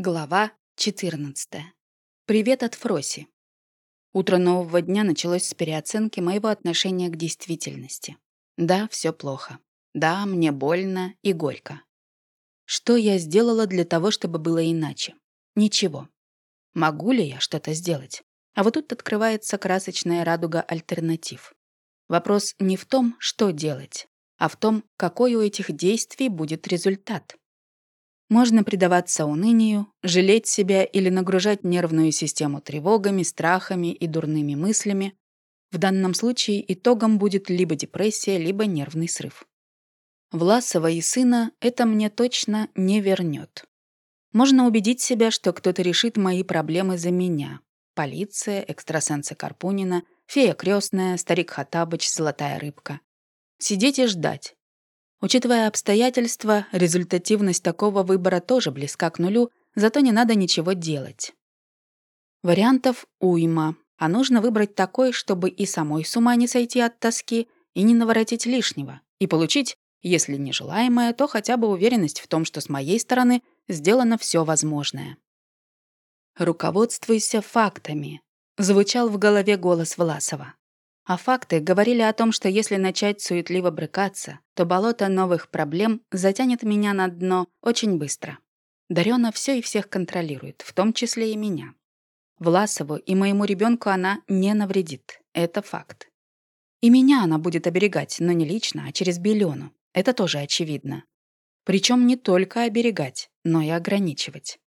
Глава 14. Привет от Фроси. Утро нового дня началось с переоценки моего отношения к действительности. Да, все плохо. Да, мне больно и горько. Что я сделала для того, чтобы было иначе? Ничего. Могу ли я что-то сделать? А вот тут открывается красочная радуга альтернатив. Вопрос не в том, что делать, а в том, какой у этих действий будет результат. Можно предаваться унынию, жалеть себя или нагружать нервную систему тревогами, страхами и дурными мыслями. В данном случае итогом будет либо депрессия, либо нервный срыв. Власова и сына это мне точно не вернет. Можно убедить себя, что кто-то решит мои проблемы за меня. Полиция, экстрасенсы Карпунина, фея крестная, старик Хатабыч, золотая рыбка. Сидеть и ждать, Учитывая обстоятельства, результативность такого выбора тоже близка к нулю, зато не надо ничего делать. Вариантов уйма, а нужно выбрать такой, чтобы и самой с ума не сойти от тоски, и не наворотить лишнего, и получить, если не желаемое, то хотя бы уверенность в том, что с моей стороны сделано все возможное. «Руководствуйся фактами», — звучал в голове голос Власова. А факты говорили о том, что если начать суетливо брыкаться, то болото новых проблем затянет меня на дно очень быстро. Дарёна все и всех контролирует, в том числе и меня. Власову и моему ребенку она не навредит. Это факт. И меня она будет оберегать, но не лично, а через Белену. Это тоже очевидно. Причем не только оберегать, но и ограничивать.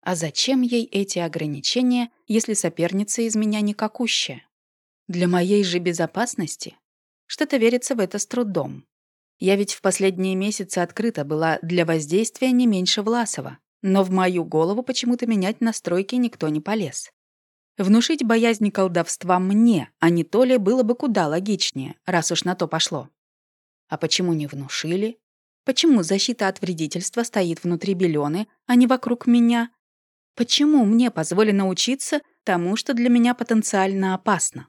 А зачем ей эти ограничения, если соперница из меня никакущая? Для моей же безопасности? Что-то верится в это с трудом. Я ведь в последние месяцы открыта была для воздействия не меньше Власова, но в мою голову почему-то менять настройки никто не полез. Внушить боязнь колдовства мне, а не то ли, было бы куда логичнее, раз уж на то пошло. А почему не внушили? Почему защита от вредительства стоит внутри Белёны, а не вокруг меня? Почему мне позволено учиться тому, что для меня потенциально опасно?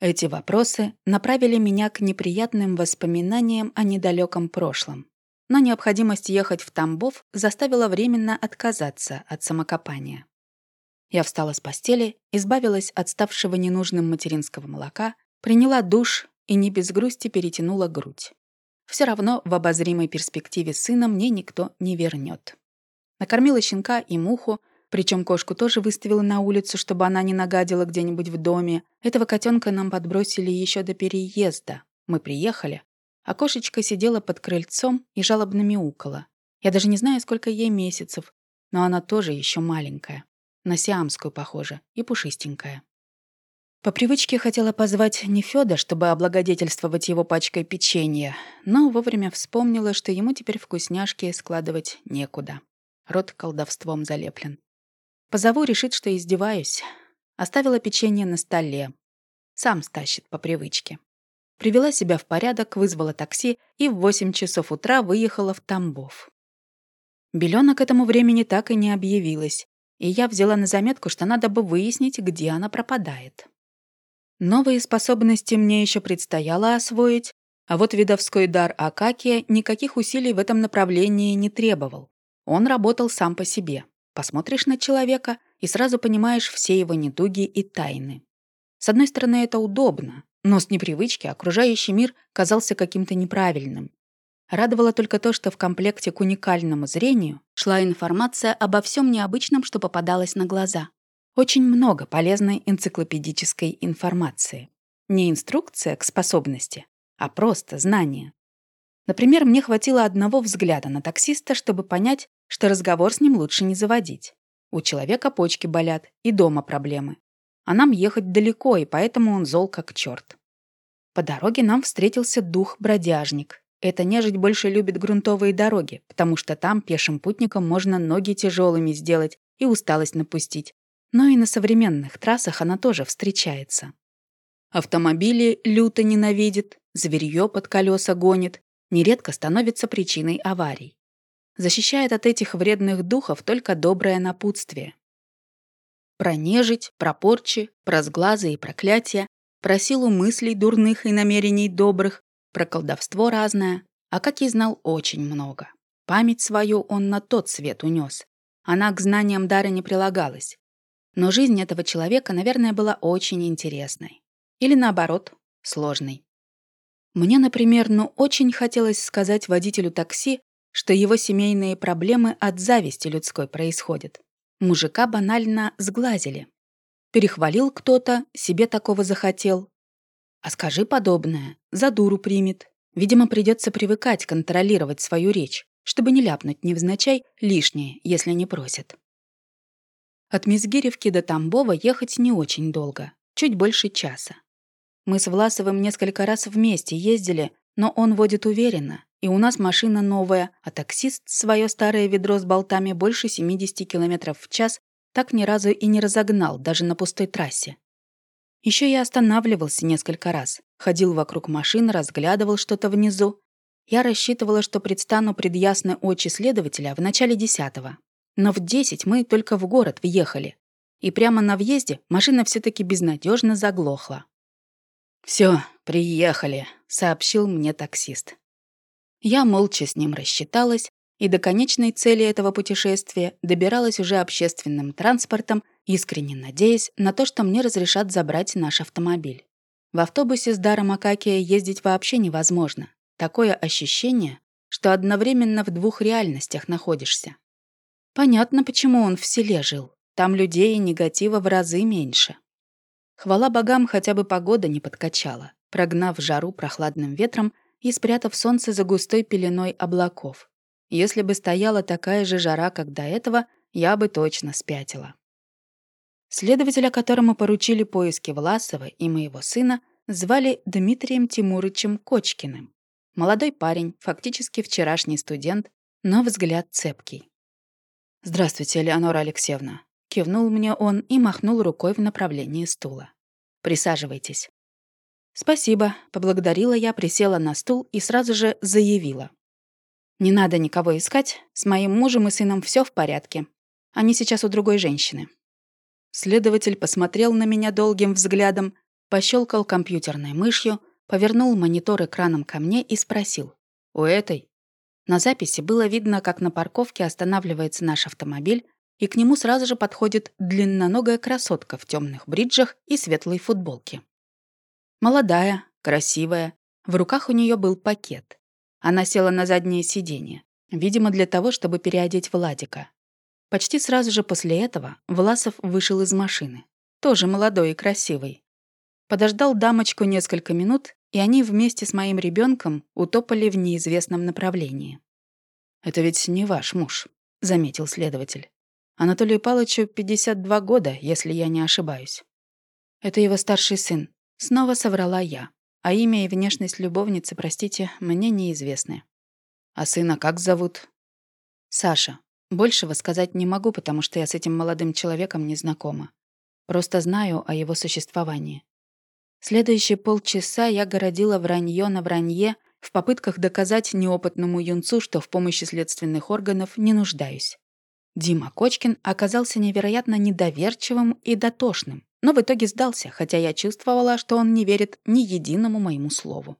Эти вопросы направили меня к неприятным воспоминаниям о недалеком прошлом. Но необходимость ехать в Тамбов заставила временно отказаться от самокопания. Я встала с постели, избавилась от ставшего ненужным материнского молока, приняла душ и не без грусти перетянула грудь. Все равно в обозримой перспективе сына мне никто не вернет. Накормила щенка и муху, причем кошку тоже выставила на улицу, чтобы она не нагадила где-нибудь в доме. Этого котенка нам подбросили еще до переезда. Мы приехали, а кошечка сидела под крыльцом и жалобно мяукала. Я даже не знаю, сколько ей месяцев, но она тоже еще маленькая. На сиамскую похожа и пушистенькая. По привычке хотела позвать не Фёда, чтобы облагодетельствовать его пачкой печенья, но вовремя вспомнила, что ему теперь вкусняшки складывать некуда. Рот колдовством залеплен. Позову, решит, что издеваюсь. Оставила печенье на столе. Сам стащит по привычке. Привела себя в порядок, вызвала такси и в 8 часов утра выехала в Тамбов. Белёна к этому времени так и не объявилась, и я взяла на заметку, что надо бы выяснить, где она пропадает. Новые способности мне еще предстояло освоить, а вот видовской дар Акакия никаких усилий в этом направлении не требовал. Он работал сам по себе. Посмотришь на человека и сразу понимаешь все его недуги и тайны. С одной стороны, это удобно, но с непривычки окружающий мир казался каким-то неправильным. Радовало только то, что в комплекте к уникальному зрению шла информация обо всем необычном, что попадалось на глаза. Очень много полезной энциклопедической информации. Не инструкция к способности, а просто знание. Например, мне хватило одного взгляда на таксиста, чтобы понять, что разговор с ним лучше не заводить. У человека почки болят, и дома проблемы. А нам ехать далеко, и поэтому он зол как черт. По дороге нам встретился дух-бродяжник. Эта нежить больше любит грунтовые дороги, потому что там пешим путникам можно ноги тяжелыми сделать и усталость напустить. Но и на современных трассах она тоже встречается. Автомобили люто ненавидит, зверье под колеса гонит, нередко становится причиной аварий. Защищает от этих вредных духов только доброе напутствие. Про нежить, про порчи, про сглазы и проклятия, про силу мыслей дурных и намерений добрых, про колдовство разное, а как и знал очень много. Память свою он на тот свет унес. Она к знаниям дара не прилагалась. Но жизнь этого человека, наверное, была очень интересной. Или наоборот, сложной. Мне, например, ну очень хотелось сказать водителю такси, что его семейные проблемы от зависти людской происходят. Мужика банально сглазили. Перехвалил кто-то, себе такого захотел. А скажи подобное, за дуру примет. Видимо, придется привыкать контролировать свою речь, чтобы не ляпнуть невзначай лишнее, если не просят. От Мизгиревки до Тамбова ехать не очень долго, чуть больше часа. Мы с Власовым несколько раз вместе ездили, но он водит уверенно, и у нас машина новая, а таксист свое старое ведро с болтами больше 70 км в час так ни разу и не разогнал, даже на пустой трассе. Еще я останавливался несколько раз, ходил вокруг машин, разглядывал что-то внизу. Я рассчитывала, что предстану пред ясной очи следователя в начале десятого. Но в десять мы только в город въехали. И прямо на въезде машина все таки безнадежно заглохла. Все, приехали», — сообщил мне таксист. Я молча с ним рассчиталась, и до конечной цели этого путешествия добиралась уже общественным транспортом, искренне надеясь на то, что мне разрешат забрать наш автомобиль. В автобусе с даром Акакия ездить вообще невозможно. Такое ощущение, что одновременно в двух реальностях находишься. Понятно, почему он в селе жил. Там людей и негатива в разы меньше. Хвала богам, хотя бы погода не подкачала, прогнав жару прохладным ветром и спрятав солнце за густой пеленой облаков. Если бы стояла такая же жара, как до этого, я бы точно спятила. Следователя, которому поручили поиски Власова и моего сына, звали Дмитрием Тимурычем Кочкиным. Молодой парень, фактически вчерашний студент, но взгляд цепкий. «Здравствуйте, Элеонора Алексеевна», — кивнул мне он и махнул рукой в направлении стула. «Присаживайтесь». «Спасибо», — поблагодарила я, присела на стул и сразу же заявила. Не надо никого искать, с моим мужем и сыном все в порядке. Они сейчас у другой женщины. Следователь посмотрел на меня долгим взглядом, пощелкал компьютерной мышью, повернул монитор экраном ко мне и спросил. «У этой?» На записи было видно, как на парковке останавливается наш автомобиль, и к нему сразу же подходит длинноногая красотка в темных бриджах и светлой футболке. Молодая, красивая, в руках у нее был пакет. Она села на заднее сиденье, видимо, для того, чтобы переодеть Владика. Почти сразу же после этого Власов вышел из машины. Тоже молодой и красивый. Подождал дамочку несколько минут, и они вместе с моим ребенком утопали в неизвестном направлении. «Это ведь не ваш муж», — заметил следователь. «Анатолию Павловичу 52 года, если я не ошибаюсь». «Это его старший сын», — снова соврала я а имя и внешность любовницы, простите, мне неизвестны. А сына как зовут? Саша. Большего сказать не могу, потому что я с этим молодым человеком не знакома. Просто знаю о его существовании. Следующие полчаса я городила вранье на вранье в попытках доказать неопытному юнцу, что в помощи следственных органов не нуждаюсь. Дима Кочкин оказался невероятно недоверчивым и дотошным но в итоге сдался, хотя я чувствовала, что он не верит ни единому моему слову.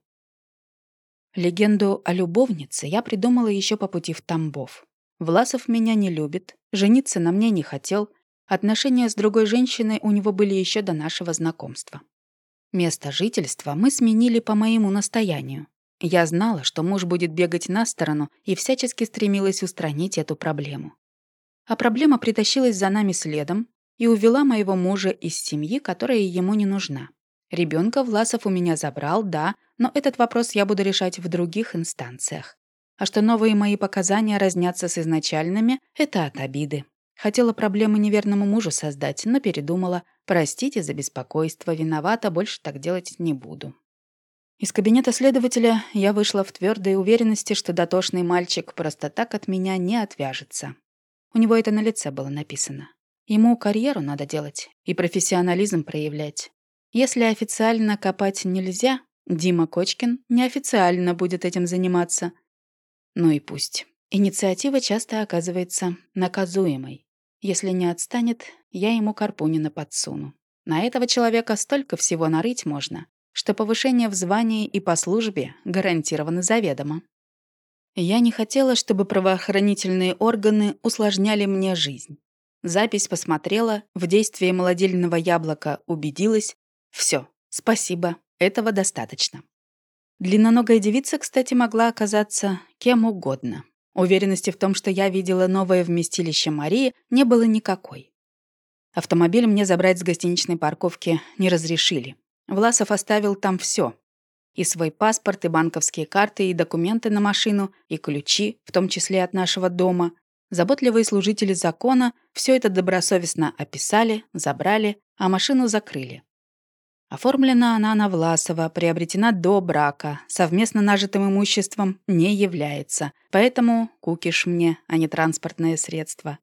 Легенду о любовнице я придумала еще по пути в Тамбов. Власов меня не любит, жениться на мне не хотел, отношения с другой женщиной у него были еще до нашего знакомства. Место жительства мы сменили по моему настоянию. Я знала, что муж будет бегать на сторону и всячески стремилась устранить эту проблему. А проблема притащилась за нами следом, и увела моего мужа из семьи, которая ему не нужна. Ребенка Власов у меня забрал, да, но этот вопрос я буду решать в других инстанциях. А что новые мои показания разнятся с изначальными, это от обиды. Хотела проблемы неверному мужу создать, но передумала. Простите за беспокойство, виновата, больше так делать не буду. Из кабинета следователя я вышла в твердой уверенности, что дотошный мальчик просто так от меня не отвяжется. У него это на лице было написано. Ему карьеру надо делать и профессионализм проявлять. Если официально копать нельзя, Дима Кочкин неофициально будет этим заниматься. Ну и пусть. Инициатива часто оказывается наказуемой. Если не отстанет, я ему Карпунина подсуну. На этого человека столько всего нарыть можно, что повышение в звании и по службе гарантировано заведомо. Я не хотела, чтобы правоохранительные органы усложняли мне жизнь. Запись посмотрела, в действии молодильного яблока убедилась. Все, спасибо, этого достаточно. Длинноногая девица, кстати, могла оказаться кем угодно. Уверенности в том, что я видела новое вместилище Марии, не было никакой. Автомобиль мне забрать с гостиничной парковки не разрешили. Власов оставил там все: И свой паспорт, и банковские карты, и документы на машину, и ключи, в том числе от нашего дома. Заботливые служители закона все это добросовестно описали, забрали, а машину закрыли. Оформлена она на Власова, приобретена до брака, совместно нажитым имуществом не является, поэтому кукиш мне, а не транспортное средство.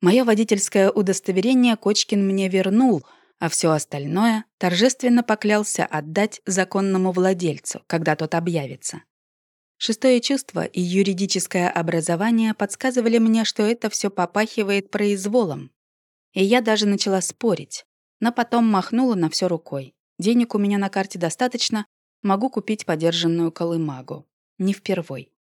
Мое водительское удостоверение Кочкин мне вернул, а все остальное торжественно поклялся отдать законному владельцу, когда тот объявится. Шестое чувство и юридическое образование подсказывали мне, что это все попахивает произволом. И я даже начала спорить, но потом махнула на все рукой. Денег у меня на карте достаточно, могу купить подержанную колымагу. Не впервой.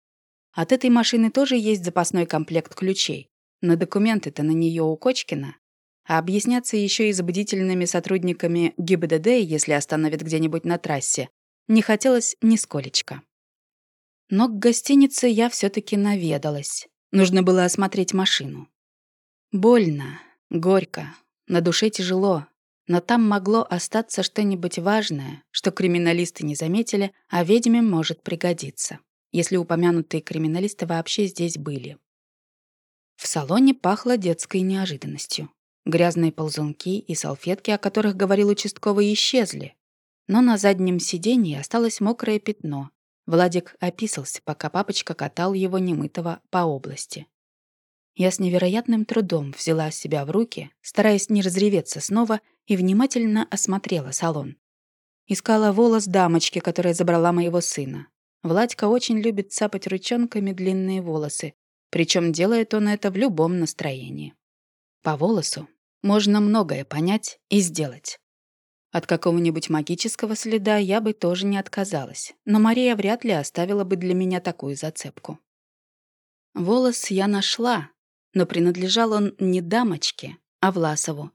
От этой машины тоже есть запасной комплект ключей. Но документы-то на нее у Кочкина. А объясняться еще и с бдительными сотрудниками ГИБДД, если остановят где-нибудь на трассе, не хотелось нисколечко. Но к гостинице я все таки наведалась. Нужно было осмотреть машину. Больно, горько, на душе тяжело, но там могло остаться что-нибудь важное, что криминалисты не заметили, а ведьме может пригодиться, если упомянутые криминалисты вообще здесь были. В салоне пахло детской неожиданностью. Грязные ползунки и салфетки, о которых говорил участковый, исчезли. Но на заднем сиденье осталось мокрое пятно. Владик описался, пока папочка катал его немытого по области. Я с невероятным трудом взяла себя в руки, стараясь не разреветься снова, и внимательно осмотрела салон. Искала волос дамочки, которая забрала моего сына. Владька очень любит цапать ручонками длинные волосы, причем делает он это в любом настроении. По волосу можно многое понять и сделать. От какого-нибудь магического следа я бы тоже не отказалась, но Мария вряд ли оставила бы для меня такую зацепку. Волос я нашла, но принадлежал он не дамочке, а Власову.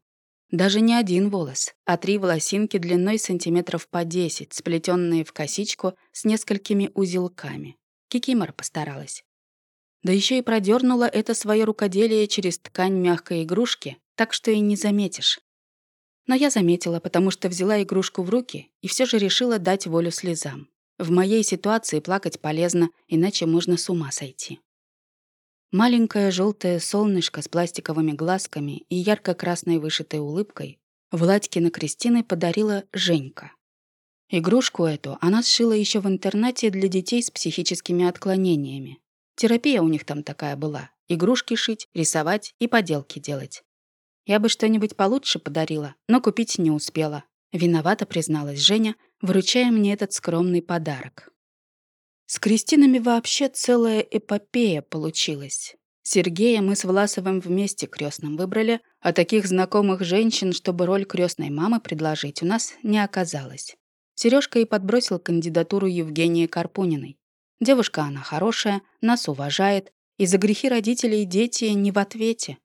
Даже не один волос, а три волосинки длиной сантиметров по десять, сплетенные в косичку с несколькими узелками. Кикимор постаралась. Да еще и продернула это свое рукоделие через ткань мягкой игрушки, так что и не заметишь. Но я заметила, потому что взяла игрушку в руки и все же решила дать волю слезам. В моей ситуации плакать полезно, иначе можно с ума сойти. Маленькое желтое солнышко с пластиковыми глазками и ярко-красной вышитой улыбкой Владькина Кристины подарила Женька. Игрушку эту она сшила еще в интернате для детей с психическими отклонениями. Терапия у них там такая была. Игрушки шить, рисовать и поделки делать. Я бы что-нибудь получше подарила, но купить не успела. Виновата призналась Женя, вручая мне этот скромный подарок. С Кристинами вообще целая эпопея получилась. Сергея мы с Власовым вместе крестным выбрали, а таких знакомых женщин, чтобы роль крестной мамы предложить, у нас не оказалось. Сережка и подбросил кандидатуру Евгении Карпуниной. Девушка она хорошая, нас уважает, и за грехи родителей дети не в ответе.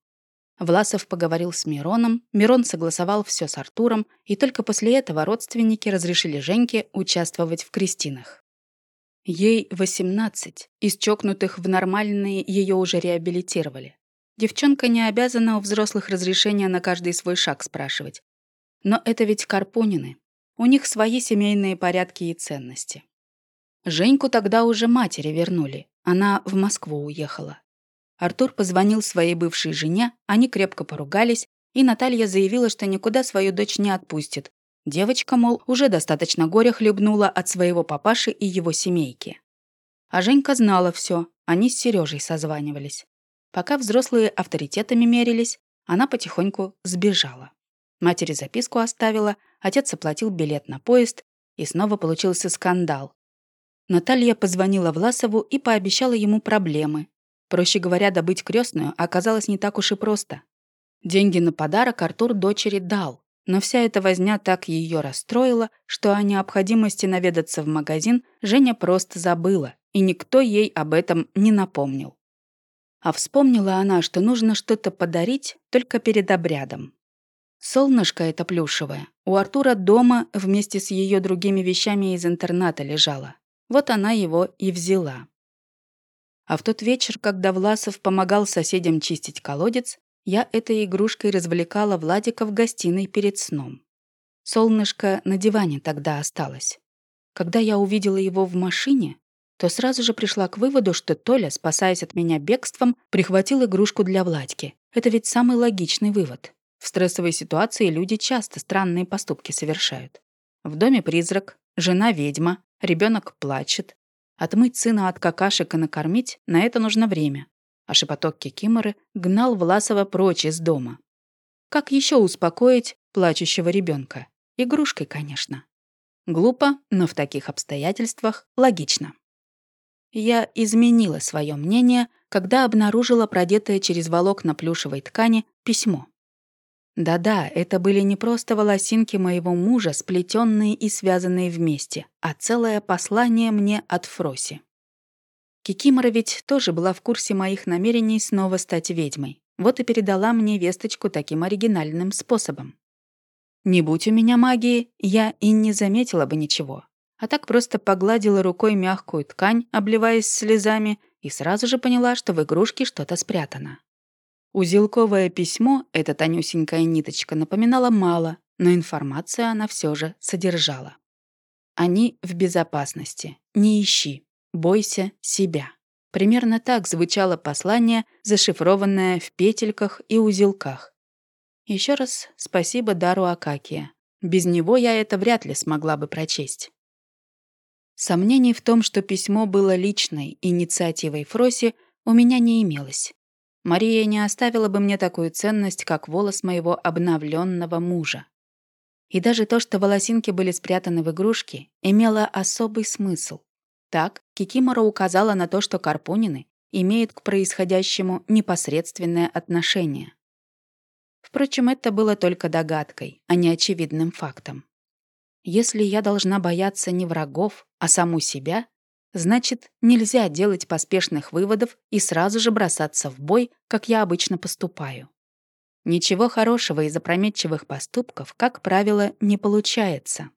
Власов поговорил с Мироном, Мирон согласовал все с Артуром, и только после этого родственники разрешили Женьке участвовать в крестинах. Ей 18, из чокнутых в нормальные ее уже реабилитировали. Девчонка не обязана у взрослых разрешения на каждый свой шаг спрашивать. Но это ведь Карпунины. У них свои семейные порядки и ценности. Женьку тогда уже матери вернули. Она в Москву уехала. Артур позвонил своей бывшей жене, они крепко поругались, и Наталья заявила, что никуда свою дочь не отпустит, Девочка, мол, уже достаточно горя хлебнула от своего папаши и его семейки. А Женька знала все, они с Сережей созванивались. Пока взрослые авторитетами мерились, она потихоньку сбежала. Матери записку оставила, отец оплатил билет на поезд, и снова получился скандал. Наталья позвонила Власову и пообещала ему проблемы. Проще говоря, добыть крестную оказалось не так уж и просто. Деньги на подарок Артур дочери дал, Но вся эта возня так ее расстроила, что о необходимости наведаться в магазин Женя просто забыла, и никто ей об этом не напомнил. А вспомнила она, что нужно что-то подарить только перед обрядом. Солнышко это плюшевое. У Артура дома вместе с ее другими вещами из интерната лежало. Вот она его и взяла. А в тот вечер, когда Власов помогал соседям чистить колодец, я этой игрушкой развлекала Владика в гостиной перед сном. Солнышко на диване тогда осталось. Когда я увидела его в машине, то сразу же пришла к выводу, что Толя, спасаясь от меня бегством, прихватил игрушку для Владьки. Это ведь самый логичный вывод. В стрессовой ситуации люди часто странные поступки совершают. В доме призрак, жена ведьма, ребенок плачет, Отмыть сына от какашек и накормить — на это нужно время. А шепоток Кикиморы гнал Власова прочь из дома. Как еще успокоить плачущего ребенка? Игрушкой, конечно. Глупо, но в таких обстоятельствах логично. Я изменила свое мнение, когда обнаружила продетое через волокна плюшевой ткани письмо. Да-да, это были не просто волосинки моего мужа, сплетенные и связанные вместе, а целое послание мне от Фроси. Кикимора ведь тоже была в курсе моих намерений снова стать ведьмой. Вот и передала мне весточку таким оригинальным способом. Не будь у меня магии, я и не заметила бы ничего. А так просто погладила рукой мягкую ткань, обливаясь слезами, и сразу же поняла, что в игрушке что-то спрятано. Узелковое письмо, эта тонюсенькая ниточка, напоминала мало, но информацию она все же содержала. Они в безопасности. Не ищи. Бойся себя. Примерно так звучало послание, зашифрованное в петельках и узелках. Еще раз спасибо Дару Акакия. Без него я это вряд ли смогла бы прочесть. Сомнений в том, что письмо было личной инициативой Фроси, у меня не имелось. Мария не оставила бы мне такую ценность, как волос моего обновленного мужа. И даже то, что волосинки были спрятаны в игрушке, имело особый смысл. Так, Кикимора указала на то, что Карпунины имеют к происходящему непосредственное отношение. Впрочем, это было только догадкой, а не очевидным фактом. Если я должна бояться не врагов, а саму себя, Значит, нельзя делать поспешных выводов и сразу же бросаться в бой, как я обычно поступаю. Ничего хорошего из опрометчивых поступков, как правило, не получается.